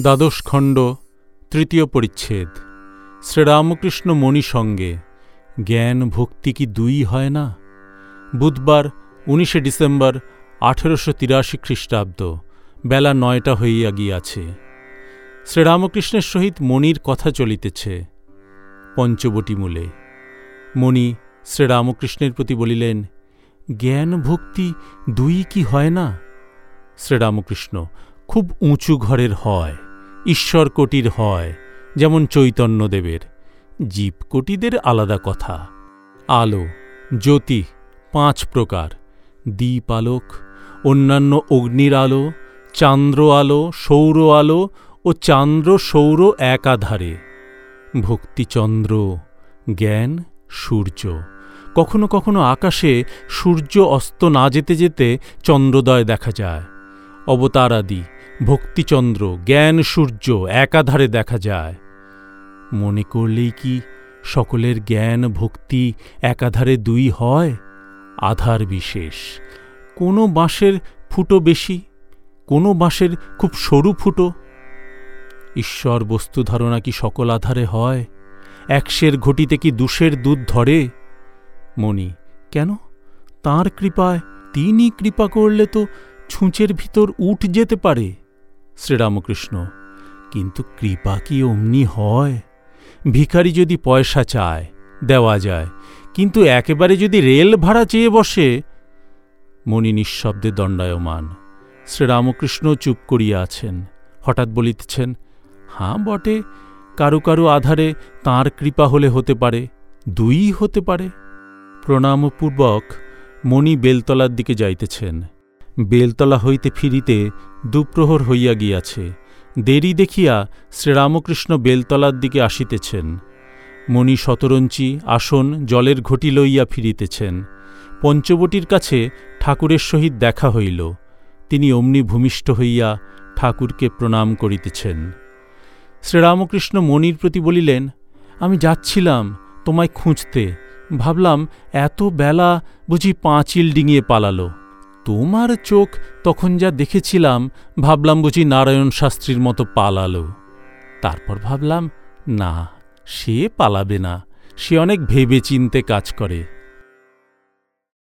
দ্বাদশ খণ্ড, তৃতীয় পরিচ্ছেদ। শ্রীরামকৃষ্ণ মণি সঙ্গে, জ্ঞান ভক্তি কি দুই হয় না? বুধবার, উনিশে ডিসেম্বর, আঠেরোশো তিরাশি খ্রিস্টাব্দ, বেলা নয়টা হইয়া গিয়াছে। শ্রীরামকৃষ্ণের সহিত মণির কথা চলিতেছে। পঞ্চবটী মূলে। মণি শ্রীরামকৃষ্ণের প্রতি বলিলেন, জ্ঞান ভক্তি দুই কি হয় না? শ্রীরামকৃষ্ণ খুব উঁচু ঘরের হয় ঈশ্বর কোটির হয়, যেমন চৈতন্যদেবের। জীবকোটিদের আলাদা কথা। আলো, জ্যোতি, পাঁচ প্রকার। দ্বীপ আলোক, অন্যান্য অগ্নির আলো, চান্দ্র আলো, সৌর আলো ও চান্দ্র সৌর একাধারে। ভক্তিচন্দ্র, জ্ঞান, সূর্য। কখনো কখনো আকাশে সূর্য অস্ত না যেতে যেতে চন্দ্রোদয় দেখা যায়। অবতারাদি, ভক্তিচন্দ্র, জ্ঞান সূর্য একাধারে দেখা যায়। মনে করলেই কি সকলের জ্ঞান, ভক্তি একাধারে দুই হয়? আধার বিশেষ। কোনো বাঁশের ফুটো বেশি, কোনো বাঁশের খুব সরু ফুটো। ঈশ্বর বস্তু ধারণা কি সকল আধারে হয়? একশের ঘটিতে কি দুশের দুধ ধরে? মণি, কেন? তাঁর কৃপায় তিনি কৃপা করলে তো ছুঁচের ভিতর উঠ যেতে পারে, শ্রীরামকৃষ্ণ। কিন্তু কৃপা কি অমনি হয়? ভিখারি যদি পয়সা চায়, দেওয়া যায়, কিন্তু একেবারে যদি রেল ভাড়া চেয়ে বসে? মণি নিঃশব্দে দণ্ডায়মান। শ্রীরামকৃষ্ণ চুপ করিয়া আছেন। হঠাৎ বলিতেছেন, হাঁ, বটে, কারও কারও আধারে তাঁর কৃপা হলে হতে পারে, দুই হতে পারে। প্রণামপূর্বক মণি বেলতলার দিকে যাইতেছেন। বেলতলা হইতে ফিরিতে দুপ্রহর হইয়া গিয়াছে। দেরি দেখিয়া শ্রীরামকৃষ্ণ বেলতলার দিকে আসিতেছেন। মণি শতরঞ্চি আসন জলের ঘটি লইয়া ফিরিতেছেন। পঞ্চবটির কাছে ঠাকুরের সহিত দেখা হইল। তিনি অমনি ভূমিষ্ঠ হইয়া ঠাকুরকে প্রণাম করিতেছেন। শ্রীরামকৃষ্ণ মণির প্রতি বলিলেন, আমি যাচ্ছিলাম তোমায় খুঁজতে। ভাবলাম এত বেলা বুঝি পাঁচিল ডিঙিয়ে পালালো। তোমার চোখ তখন যা দেখেছিলাম, ভাবলাম বুঝি নারায়ণ শাস্ত্রীর মতো পালালো। তারপর ভাবলাম, না, সে পালাবে না। সে অনেক ভেবে চিনতে কাজ করে।